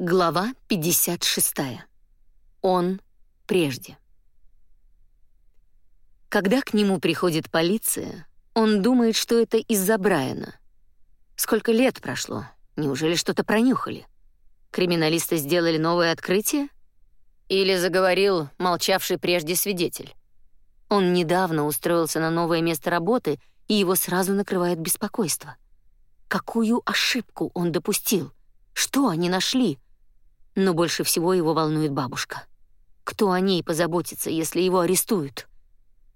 Глава 56. Он прежде. Когда к нему приходит полиция, он думает, что это из-за Брайана. Сколько лет прошло? Неужели что-то пронюхали? Криминалисты сделали новое открытие? Или заговорил молчавший прежде свидетель? Он недавно устроился на новое место работы, и его сразу накрывает беспокойство. Какую ошибку он допустил? Что они нашли? Но больше всего его волнует бабушка. Кто о ней позаботится, если его арестуют?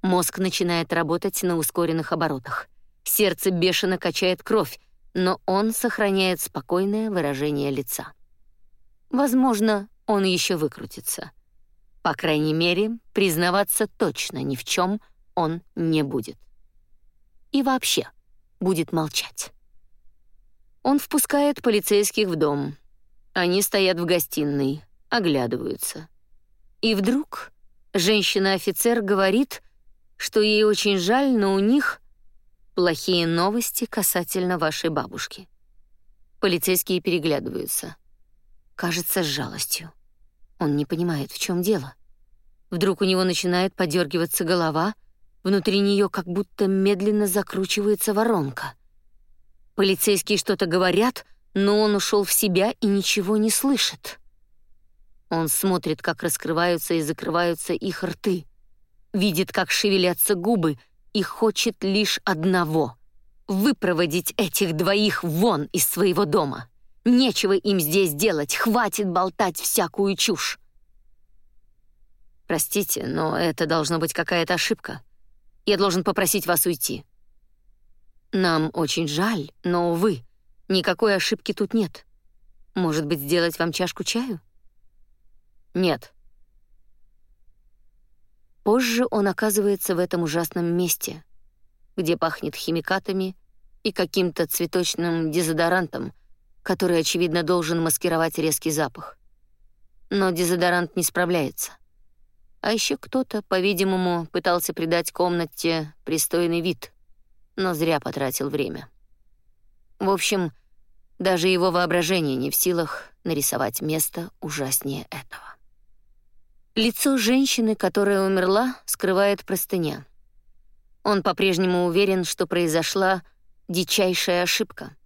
Мозг начинает работать на ускоренных оборотах. Сердце бешено качает кровь, но он сохраняет спокойное выражение лица. Возможно, он еще выкрутится. По крайней мере, признаваться точно ни в чем он не будет. И вообще будет молчать. Он впускает полицейских в дом, они стоят в гостиной, оглядываются. И вдруг женщина-офицер говорит, что ей очень жаль, но у них плохие новости касательно вашей бабушки. Полицейские переглядываются. Кажется, с жалостью. Он не понимает, в чем дело. Вдруг у него начинает подергиваться голова, внутри нее как будто медленно закручивается воронка. Полицейские что-то говорят, но он ушел в себя и ничего не слышит. Он смотрит, как раскрываются и закрываются их рты, видит, как шевелятся губы, и хочет лишь одного — выпроводить этих двоих вон из своего дома. Нечего им здесь делать, хватит болтать всякую чушь. Простите, но это должно быть какая-то ошибка. Я должен попросить вас уйти. Нам очень жаль, но, увы, Никакой ошибки тут нет. Может быть, сделать вам чашку чаю? Нет. Позже он оказывается в этом ужасном месте, где пахнет химикатами и каким-то цветочным дезодорантом, который, очевидно, должен маскировать резкий запах. Но дезодорант не справляется. А еще кто-то, по-видимому, пытался придать комнате пристойный вид, но зря потратил время. В общем, даже его воображение не в силах нарисовать место ужаснее этого. Лицо женщины, которая умерла, скрывает простыня. Он по-прежнему уверен, что произошла дичайшая ошибка.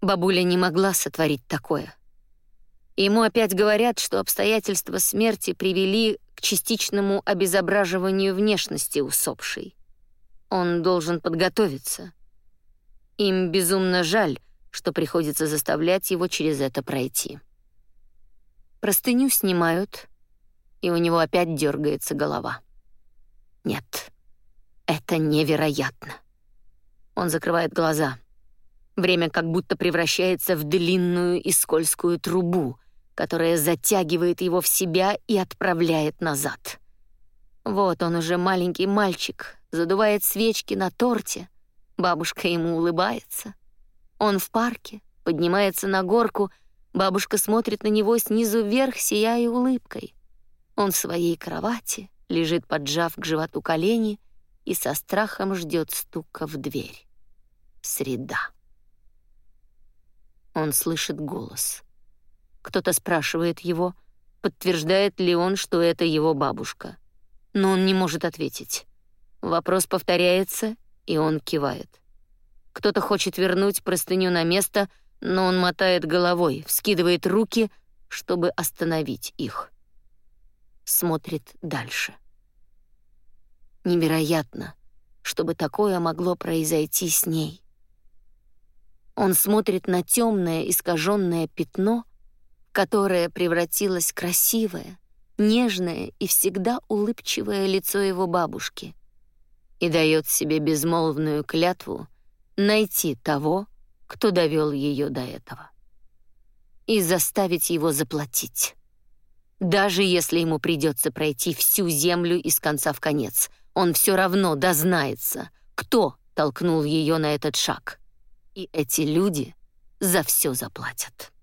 Бабуля не могла сотворить такое. Ему опять говорят, что обстоятельства смерти привели к частичному обезображиванию внешности усопшей. Он должен подготовиться. Им безумно жаль, что приходится заставлять его через это пройти. Простыню снимают, и у него опять дергается голова. Нет, это невероятно. Он закрывает глаза. Время как будто превращается в длинную и скользкую трубу, которая затягивает его в себя и отправляет назад. Вот он уже маленький мальчик, задувает свечки на торте. Бабушка ему улыбается — он в парке, поднимается на горку, бабушка смотрит на него снизу вверх, сияя улыбкой. Он в своей кровати, лежит, поджав к животу колени, и со страхом ждет стука в дверь. Среда. Он слышит голос. Кто-то спрашивает его, подтверждает ли он, что это его бабушка. Но он не может ответить. Вопрос повторяется, и он кивает. Кто-то хочет вернуть простыню на место, но он мотает головой, вскидывает руки, чтобы остановить их. Смотрит дальше. Невероятно, чтобы такое могло произойти с ней. Он смотрит на темное искаженное пятно, в которое превратилось красивое, нежное и всегда улыбчивое лицо его бабушки, и дает себе безмолвную клятву найти того, кто довел ее до этого. И заставить его заплатить. Даже если ему придется пройти всю землю из конца в конец, он все равно дознается, кто толкнул ее на этот шаг. И эти люди за все заплатят.